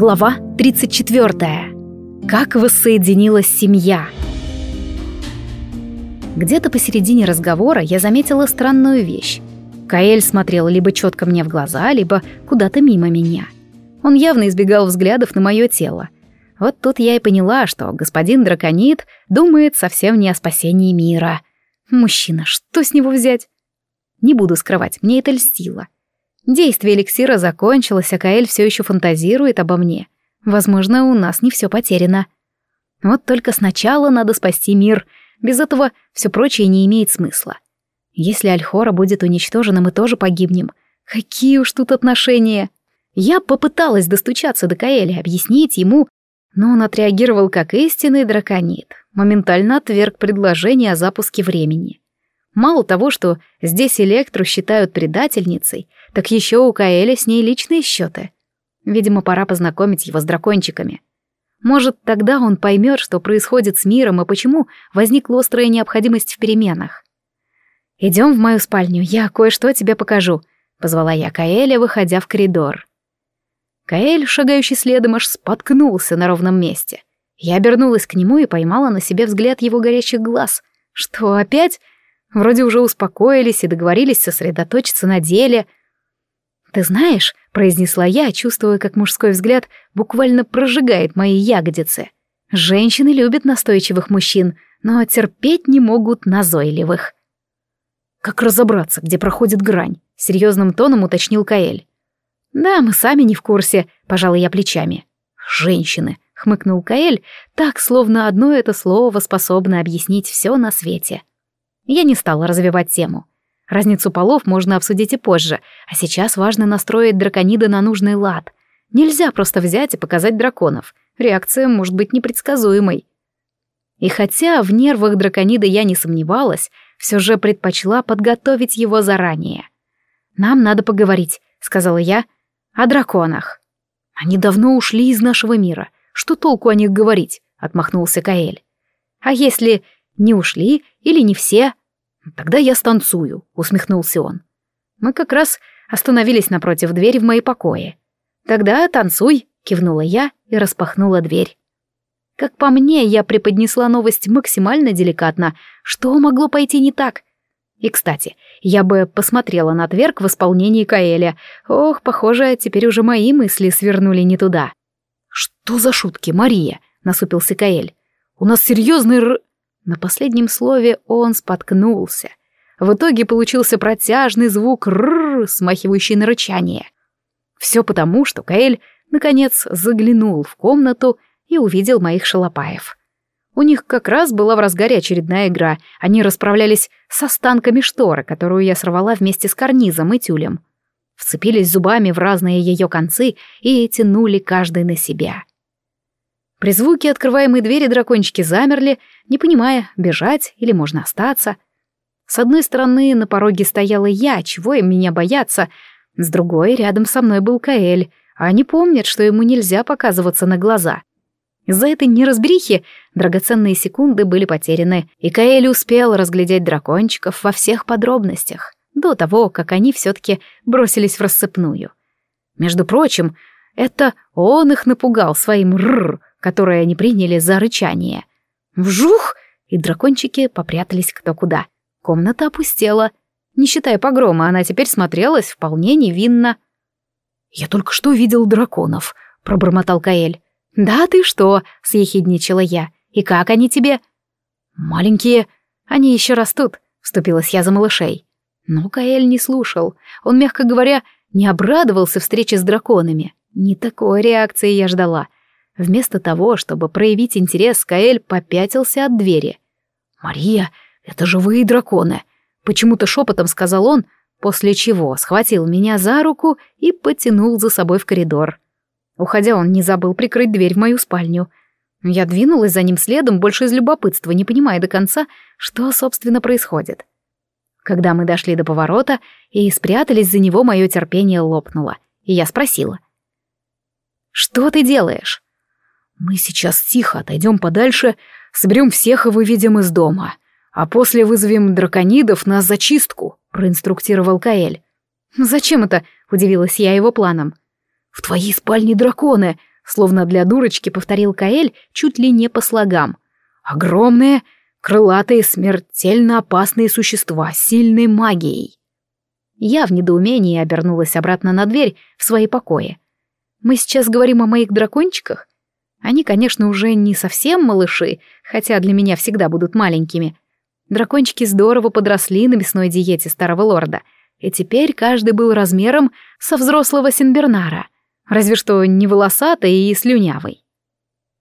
Глава 34. Как воссоединилась семья. Где-то посередине разговора я заметила странную вещь. Каэль смотрел либо четко мне в глаза, либо куда-то мимо меня. Он явно избегал взглядов на мое тело. Вот тут я и поняла, что господин драконит думает совсем не о спасении мира. Мужчина, что с него взять? Не буду скрывать, мне это льстило. Действие эликсира закончилось, а Каэль все еще фантазирует обо мне. Возможно, у нас не все потеряно. Вот только сначала надо спасти мир. Без этого все прочее не имеет смысла. Если Альхора будет уничтожена, мы тоже погибнем. Какие уж тут отношения. Я попыталась достучаться до Каэля, объяснить ему, но он отреагировал как истинный драконит. Моментально отверг предложение о запуске времени. Мало того, что здесь Электру считают предательницей, так еще у Каэля с ней личные счеты. Видимо, пора познакомить его с дракончиками. Может, тогда он поймет, что происходит с миром и почему возникла острая необходимость в переменах. «Идем в мою спальню, я кое-что тебе покажу», — позвала я Каэля, выходя в коридор. Каэль, шагающий следом, аж споткнулся на ровном месте. Я обернулась к нему и поймала на себе взгляд его горящих глаз. «Что, опять?» Вроде уже успокоились и договорились сосредоточиться на деле. «Ты знаешь», — произнесла я, чувствуя, как мужской взгляд буквально прожигает мои ягодицы. «Женщины любят настойчивых мужчин, но терпеть не могут назойливых». «Как разобраться, где проходит грань?» — серьезным тоном уточнил Каэль. «Да, мы сами не в курсе», — пожала я плечами. «Женщины», — хмыкнул Каэль, так, словно одно это слово способно объяснить все на свете. Я не стала развивать тему. Разницу полов можно обсудить и позже, а сейчас важно настроить драконида на нужный лад. Нельзя просто взять и показать драконов. Реакция может быть непредсказуемой. И хотя в нервах драконида я не сомневалась, все же предпочла подготовить его заранее. «Нам надо поговорить», — сказала я, — «о драконах». «Они давно ушли из нашего мира. Что толку о них говорить?» — отмахнулся Каэль. «А если не ушли или не все?» «Тогда я станцую», — усмехнулся он. Мы как раз остановились напротив двери в мои покои. «Тогда танцуй», — кивнула я и распахнула дверь. Как по мне, я преподнесла новость максимально деликатно. Что могло пойти не так? И, кстати, я бы посмотрела на Тверк в исполнении Каэля. Ох, похоже, теперь уже мои мысли свернули не туда. «Что за шутки, Мария?» — насупился Каэль. «У нас серьезный р...» На последнем слове он споткнулся. В итоге получился протяжный звук «рррр», смахивающий на рычание. Все потому, что Каэль, наконец, заглянул в комнату и увидел моих шалопаев. У них как раз была в разгаре очередная игра. Они расправлялись с останками шторы, которую я сорвала вместе с карнизом и тюлем. Вцепились зубами в разные ее концы и тянули каждый на себя. При звуке открываемой двери дракончики замерли, не понимая, бежать или можно остаться. С одной стороны, на пороге стояла я, чего им меня бояться, с другой, рядом со мной был Каэль, а они помнят, что ему нельзя показываться на глаза. Из-за этой неразберихи драгоценные секунды были потеряны, и Каэль успел разглядеть дракончиков во всех подробностях, до того, как они все-таки бросились в рассыпную. Между прочим, это он их напугал своим «рррр», которое они приняли за рычание. Вжух! И дракончики попрятались кто куда. Комната опустела. Не считая погрома, она теперь смотрелась вполне невинно. «Я только что видел драконов», — пробормотал Каэль. «Да ты что?» — съехидничала я. «И как они тебе?» «Маленькие. Они еще растут», — вступилась я за малышей. Но Каэль не слушал. Он, мягко говоря, не обрадовался встрече с драконами. Не такой реакции я ждала — Вместо того, чтобы проявить интерес, Каэль попятился от двери. «Мария, это живые драконы!» Почему-то шепотом сказал он, после чего схватил меня за руку и потянул за собой в коридор. Уходя, он не забыл прикрыть дверь в мою спальню. Я двинулась за ним следом, больше из любопытства, не понимая до конца, что, собственно, происходит. Когда мы дошли до поворота и спрятались за него, мое терпение лопнуло, и я спросила. «Что ты делаешь?» «Мы сейчас тихо отойдем подальше, соберем всех и выведем из дома, а после вызовем драконидов на зачистку», — проинструктировал Каэль. «Зачем это?» — удивилась я его планом. «В твоей спальне драконы», словно для дурочки повторил Каэль чуть ли не по слогам. «Огромные, крылатые, смертельно опасные существа с сильной магией». Я в недоумении обернулась обратно на дверь в свои покои. Мы сейчас говорим о моих дракончиках? Они, конечно, уже не совсем малыши, хотя для меня всегда будут маленькими. Дракончики здорово подросли на мясной диете старого лорда, и теперь каждый был размером со взрослого Синбернара, разве что не волосатый и слюнявый.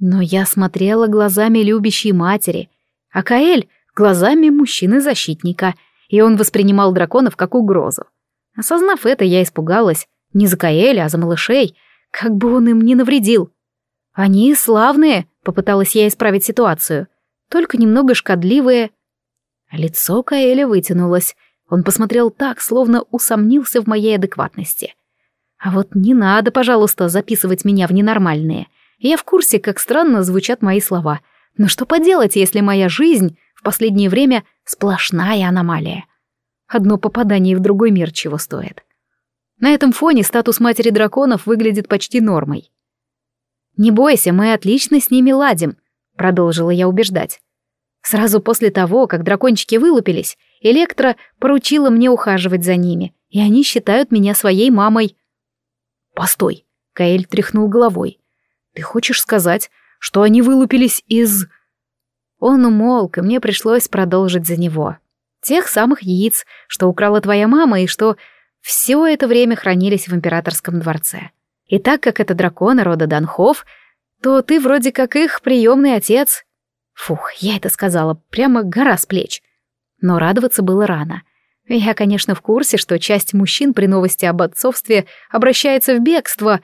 Но я смотрела глазами любящей матери, а Каэль — глазами мужчины-защитника, и он воспринимал драконов как угрозу. Осознав это, я испугалась не за Каэля, а за малышей, как бы он им не навредил. Они славные, попыталась я исправить ситуацию, только немного шкодливые. Лицо Каэля вытянулось. Он посмотрел так, словно усомнился в моей адекватности. А вот не надо, пожалуйста, записывать меня в ненормальные. Я в курсе, как странно звучат мои слова. Но что поделать, если моя жизнь в последнее время сплошная аномалия? Одно попадание в другой мир чего стоит. На этом фоне статус матери драконов выглядит почти нормой. «Не бойся, мы отлично с ними ладим», — продолжила я убеждать. Сразу после того, как дракончики вылупились, Электра поручила мне ухаживать за ними, и они считают меня своей мамой. «Постой», — Каэль тряхнул головой. «Ты хочешь сказать, что они вылупились из...» Он умолк, и мне пришлось продолжить за него. Тех самых яиц, что украла твоя мама и что все это время хранились в императорском дворце. И так как это драконы рода Данхов, то ты вроде как их приемный отец. Фух, я это сказала, прямо гора с плеч. Но радоваться было рано. Я, конечно, в курсе, что часть мужчин при новости об отцовстве обращается в бегство,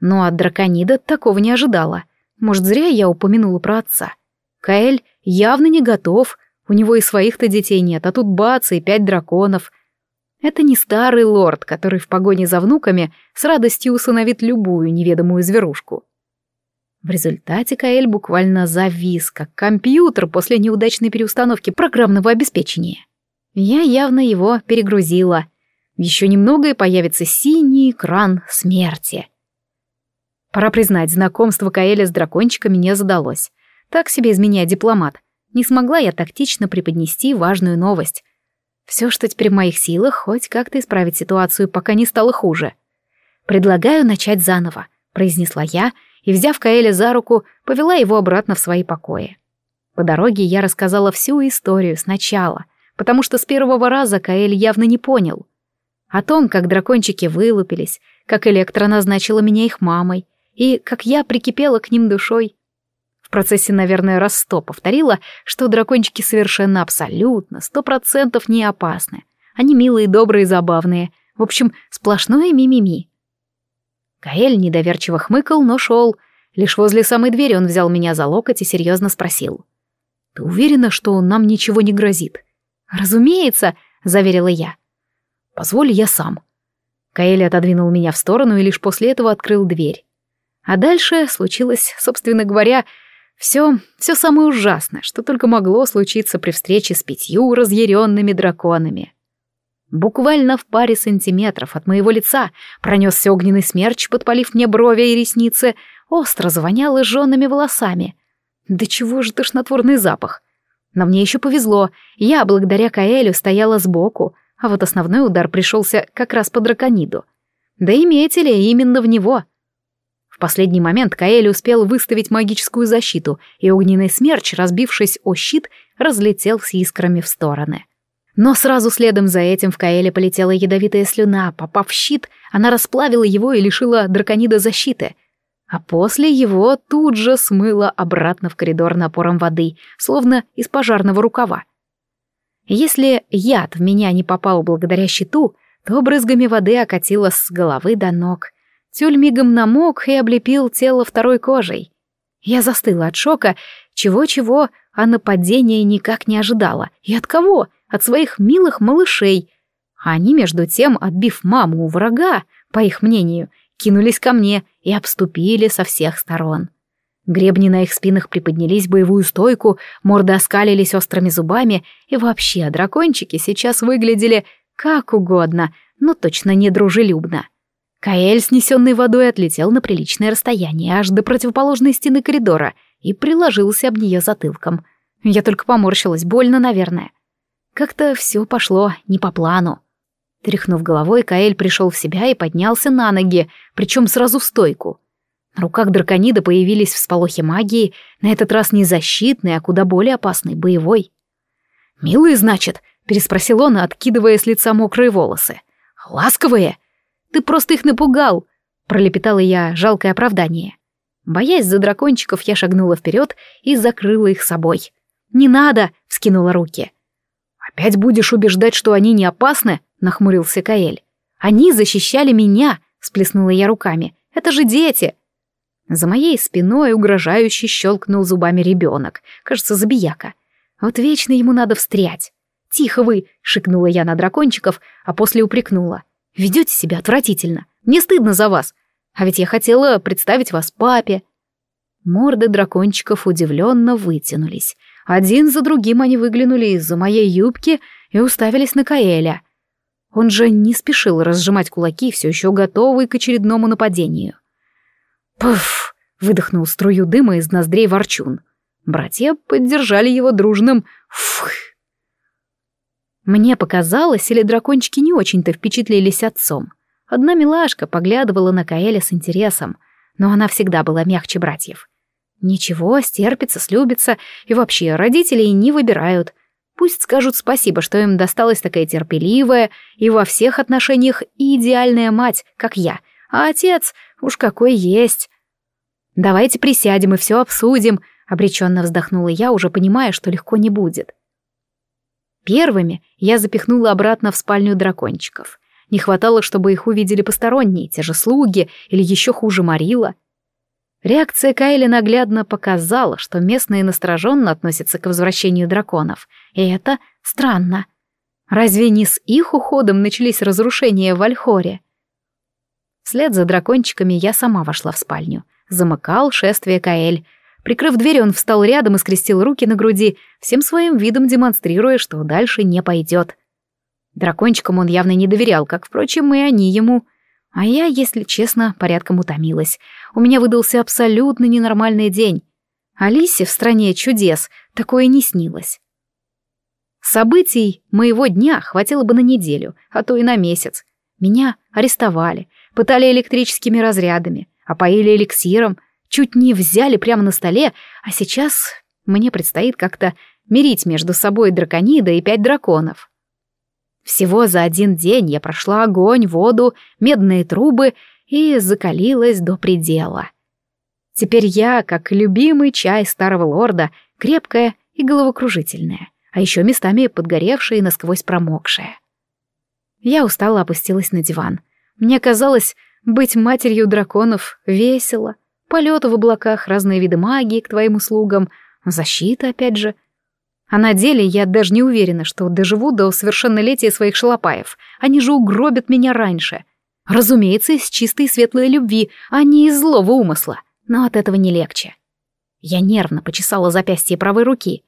но от драконида такого не ожидала. Может, зря я упомянула про отца. Каэль явно не готов, у него и своих-то детей нет, а тут бац, и пять драконов. Это не старый лорд, который в погоне за внуками с радостью усыновит любую неведомую зверушку. В результате Каэль буквально завис, как компьютер после неудачной переустановки программного обеспечения. Я явно его перегрузила. Еще немного и появится синий экран смерти. Пора признать, знакомство Каэля с дракончиками не задалось. Так себе из меня дипломат. Не смогла я тактично преподнести важную новость. Все, что теперь в моих силах, хоть как-то исправить ситуацию, пока не стало хуже. «Предлагаю начать заново», — произнесла я, и, взяв Каэля за руку, повела его обратно в свои покои. По дороге я рассказала всю историю сначала, потому что с первого раза Каэль явно не понял. О том, как дракончики вылупились, как Электра назначила меня их мамой, и как я прикипела к ним душой. В процессе, наверное, раз сто повторила, что дракончики совершенно абсолютно, сто процентов не опасны. Они милые, добрые, забавные. В общем, сплошное мимими. Каэль недоверчиво хмыкал, но шел. Лишь возле самой двери он взял меня за локоть и серьезно спросил. «Ты уверена, что нам ничего не грозит?» «Разумеется», — заверила я. «Позволь я сам». Каэль отодвинул меня в сторону и лишь после этого открыл дверь. А дальше случилось, собственно говоря, все, все самое ужасное, что только могло случиться при встрече с пятью разъяренными драконами. Буквально в паре сантиметров от моего лица пронесся огненный смерч, подпалив мне брови и ресницы, остро завоняло жженными волосами. Да чего же тошнотворный запах! Но мне еще повезло, я, благодаря Каэлю, стояла сбоку, а вот основной удар пришелся как раз по дракониду. Да и метили именно в него — в последний момент Каэль успел выставить магическую защиту, и огненный смерч, разбившись о щит, разлетелся искрами в стороны. Но сразу следом за этим в Каэле полетела ядовитая слюна. Попав в щит, она расплавила его и лишила драконида защиты. А после его тут же смыла обратно в коридор напором воды, словно из пожарного рукава. Если яд в меня не попал благодаря щиту, то брызгами воды окатило с головы до ног — Тюль мигом намок и облепил тело второй кожей. Я застыла от шока, чего-чего, а нападения никак не ожидала. И от кого? От своих милых малышей. А они, между тем, отбив маму у врага, по их мнению, кинулись ко мне и обступили со всех сторон. Гребни на их спинах приподнялись боевую стойку, морды оскалились острыми зубами, и вообще дракончики сейчас выглядели как угодно, но точно не дружелюбно. Каэль, снесенный водой, отлетел на приличное расстояние, аж до противоположной стены коридора, и приложился об нее затылком. Я только поморщилась, больно, наверное. Как-то все пошло не по плану. Тряхнув головой, Каэль пришел в себя и поднялся на ноги, причем сразу в стойку. На руках драконида появились всполохи магии, на этот раз не защитный, а куда более опасный, боевой. «Милые, значит?» — переспросил он, откидывая с лица мокрые волосы. «Ласковые? Ты просто их напугал!» — пролепетала я жалкое оправдание. Боясь за дракончиков, я шагнула вперед и закрыла их собой. «Не надо!» — вскинула руки. «Опять будешь убеждать, что они не опасны?» — нахмурился Каэль. «Они защищали меня!» — сплеснула я руками. «Это же дети!» За моей спиной угрожающе щелкнул зубами ребенок, кажется, забияка. Вот вечно ему надо встрять. «Тихо вы!» — шикнула я на дракончиков, а после упрекнула. «Ведете себя отвратительно. Мне стыдно за вас. А ведь я хотела представить вас папе». Морды дракончиков удивленно вытянулись. Один за другим они выглянули из-за моей юбки и уставились на Каэля. Он же не спешил разжимать кулаки, все еще готовый к очередному нападению. «Пуф!» — выдохнул струю дыма из ноздрей ворчун. Братья поддержали его дружным «фух». Мне показалось, или дракончики не очень-то впечатлились отцом. Одна милашка поглядывала на Каэля с интересом, но она всегда была мягче братьев. Ничего, стерпится, слюбится, и вообще родителей не выбирают. Пусть скажут спасибо, что им досталась такая терпеливая и во всех отношениях идеальная мать, как я, а отец уж какой есть. «Давайте присядем и все обсудим», — обреченно вздохнула я, уже понимая, что легко не будет. Первыми я запихнула обратно в спальню дракончиков. Не хватало, чтобы их увидели посторонние, те же слуги или еще хуже Марила — Реакция Кайли наглядно показала, что местные настороженно относятся к возвращению драконов, и это странно. Разве не с их уходом начались разрушения в Альхоре? Вслед за дракончиками я сама вошла в спальню. Замыкал шествие Каэль. Прикрыв дверь, он встал рядом и скрестил руки на груди, всем своим видом демонстрируя, что дальше не пойдет. Дракончикам он явно не доверял, как, впрочем, и они ему — а я, если честно, порядком утомилась. У меня выдался абсолютно ненормальный день. Алисе в стране чудес такое не снилось. Событий моего дня хватило бы на неделю, а то и на месяц. Меня арестовали, пытали электрическими разрядами, опоили эликсиром, чуть не взяли прямо на столе, а сейчас мне предстоит как-то мирить между собой драконида и пять драконов. Всего за один день я прошла огонь, воду, медные трубы и закалилась до предела. Теперь я, как любимый чай старого лорда, крепкая и головокружительная, а еще местами подгоревшая и насквозь промокшая. Я устало опустилась на диван. Мне казалось, быть матерью драконов весело. Полет в облаках, разные виды магии к твоим услугам, защита опять же — а на деле я даже не уверена, что доживу до совершеннолетия своих шалопаев. Они же угробят меня раньше. Разумеется, из чистой светлой любви, а не из злого умысла. Но от этого не легче. Я нервно почесала запястье правой руки.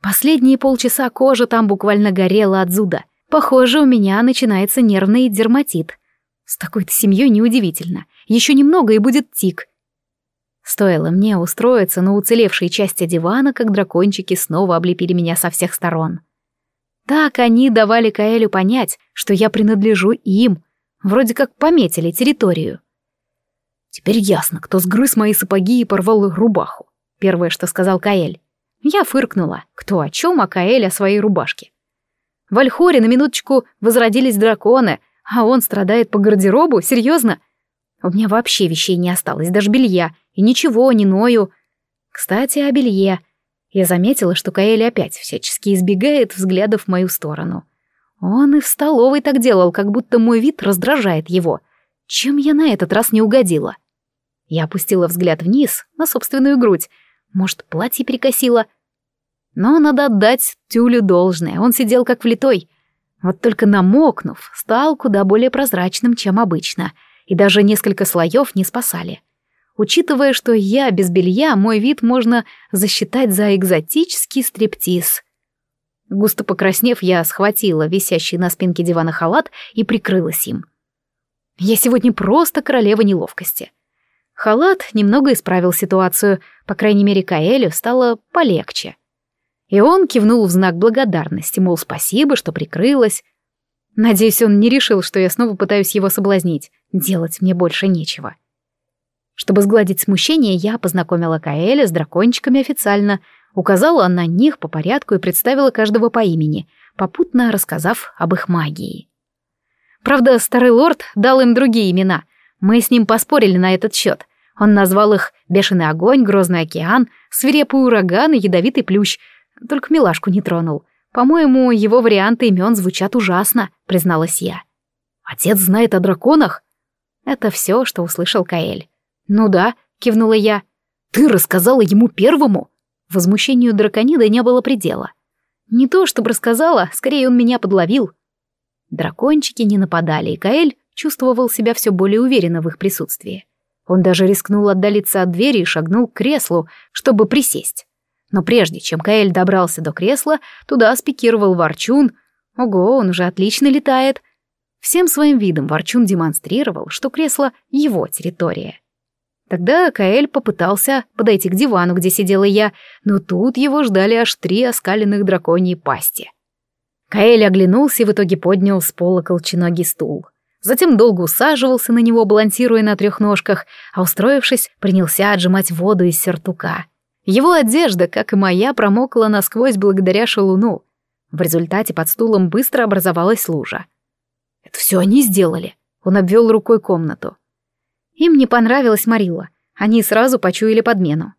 Последние полчаса кожа там буквально горела от зуда. Похоже, у меня начинается нервный дерматит. С такой-то семьей неудивительно. Еще немного и будет тик. Стоило мне устроиться на уцелевшей части дивана, как дракончики снова облепили меня со всех сторон. Так они давали Каэлю понять, что я принадлежу им, вроде как пометили территорию. Теперь ясно, кто сгрыз мои сапоги и порвал их рубаху. Первое, что сказал Каэль. Я фыркнула. Кто о чем, а Каэль о своей рубашке. В Альхоре на минуточку возродились драконы, а он страдает по гардеробу? Серьезно? У меня вообще вещей не осталось, даже белья, и ничего, не ною. Кстати, о белье. Я заметила, что Каэль опять всячески избегает взглядов в мою сторону. Он и в столовой так делал, как будто мой вид раздражает его. Чем я на этот раз не угодила? Я опустила взгляд вниз, на собственную грудь. Может, платье перекосило? Но надо отдать Тюлю должное, он сидел как влитой. Вот только намокнув, стал куда более прозрачным, чем обычно — и даже несколько слоев не спасали. Учитывая, что я без белья, мой вид можно засчитать за экзотический стриптиз. Густо покраснев, я схватила висящий на спинке дивана халат и прикрылась им. Я сегодня просто королева неловкости. Халат немного исправил ситуацию, по крайней мере, Каэлю стало полегче. И он кивнул в знак благодарности, мол, спасибо, что прикрылась. Надеюсь, он не решил, что я снова пытаюсь его соблазнить. Делать мне больше нечего. Чтобы сгладить смущение, я познакомила Каэля с дракончиками официально, указала на них по порядку и представила каждого по имени, попутно рассказав об их магии. Правда, старый лорд дал им другие имена. Мы с ним поспорили на этот счет. Он назвал их «Бешеный огонь», «Грозный океан», «Свирепый ураган» и «Ядовитый плющ». Только милашку не тронул. По-моему, его варианты имен звучат ужасно, призналась я. Отец знает о драконах? Это все, что услышал Каэль. Ну да, кивнула я. Ты рассказала ему первому? Возмущению драконида не было предела. Не то, чтобы рассказала, скорее он меня подловил. Дракончики не нападали, и Каэль чувствовал себя все более уверенно в их присутствии. Он даже рискнул отдалиться от двери и шагнул к креслу, чтобы присесть. Но прежде чем Каэль добрался до кресла, туда спикировал Ворчун. Ого, он уже отлично летает. Всем своим видом Ворчун демонстрировал, что кресло — его территория. Тогда Каэль попытался подойти к дивану, где сидела я, но тут его ждали аж три оскаленных драконьи пасти. Каэль оглянулся и в итоге поднял с пола колченогий стул. Затем долго усаживался на него, балансируя на трех ножках, а устроившись, принялся отжимать воду из сертука. Его одежда, как и моя, промокла насквозь благодаря шалуну. В результате под стулом быстро образовалась лужа. «Это все они сделали», — он обвел рукой комнату. Им не понравилась Марила. Они сразу почуяли подмену.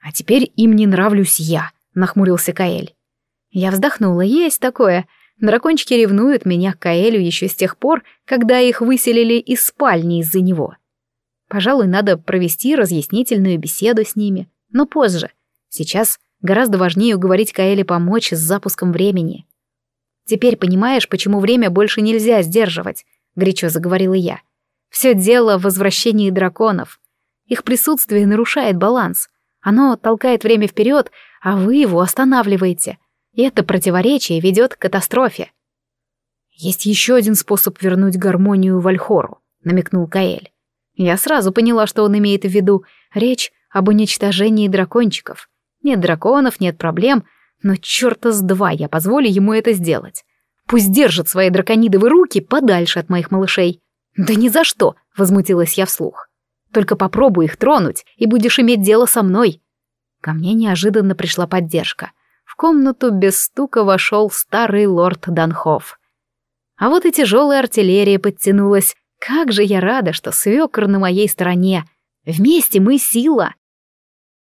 «А теперь им не нравлюсь я», — нахмурился Каэль. Я вздохнула, есть такое. Дракончики ревнуют меня к Каэлю еще с тех пор, когда их выселили из спальни из-за него. Пожалуй, надо провести разъяснительную беседу с ними но позже. Сейчас гораздо важнее уговорить Каэли помочь с запуском времени. «Теперь понимаешь, почему время больше нельзя сдерживать», — горячо заговорила я. «Все дело в возвращении драконов. Их присутствие нарушает баланс. Оно толкает время вперед, а вы его останавливаете. И это противоречие ведет к катастрофе». «Есть еще один способ вернуть гармонию Вальхору», — намекнул Каэль. Я сразу поняла, что он имеет в виду. Речь об уничтожении дракончиков. Нет драконов, нет проблем, но черта с два я позволю ему это сделать. Пусть держит свои драконидовые руки подальше от моих малышей. Да ни за что, возмутилась я вслух. Только попробуй их тронуть, и будешь иметь дело со мной. Ко мне неожиданно пришла поддержка. В комнату без стука вошел старый лорд Данхоф. А вот и тяжелая артиллерия подтянулась. Как же я рада, что свекр на моей стороне. Вместе мы сила.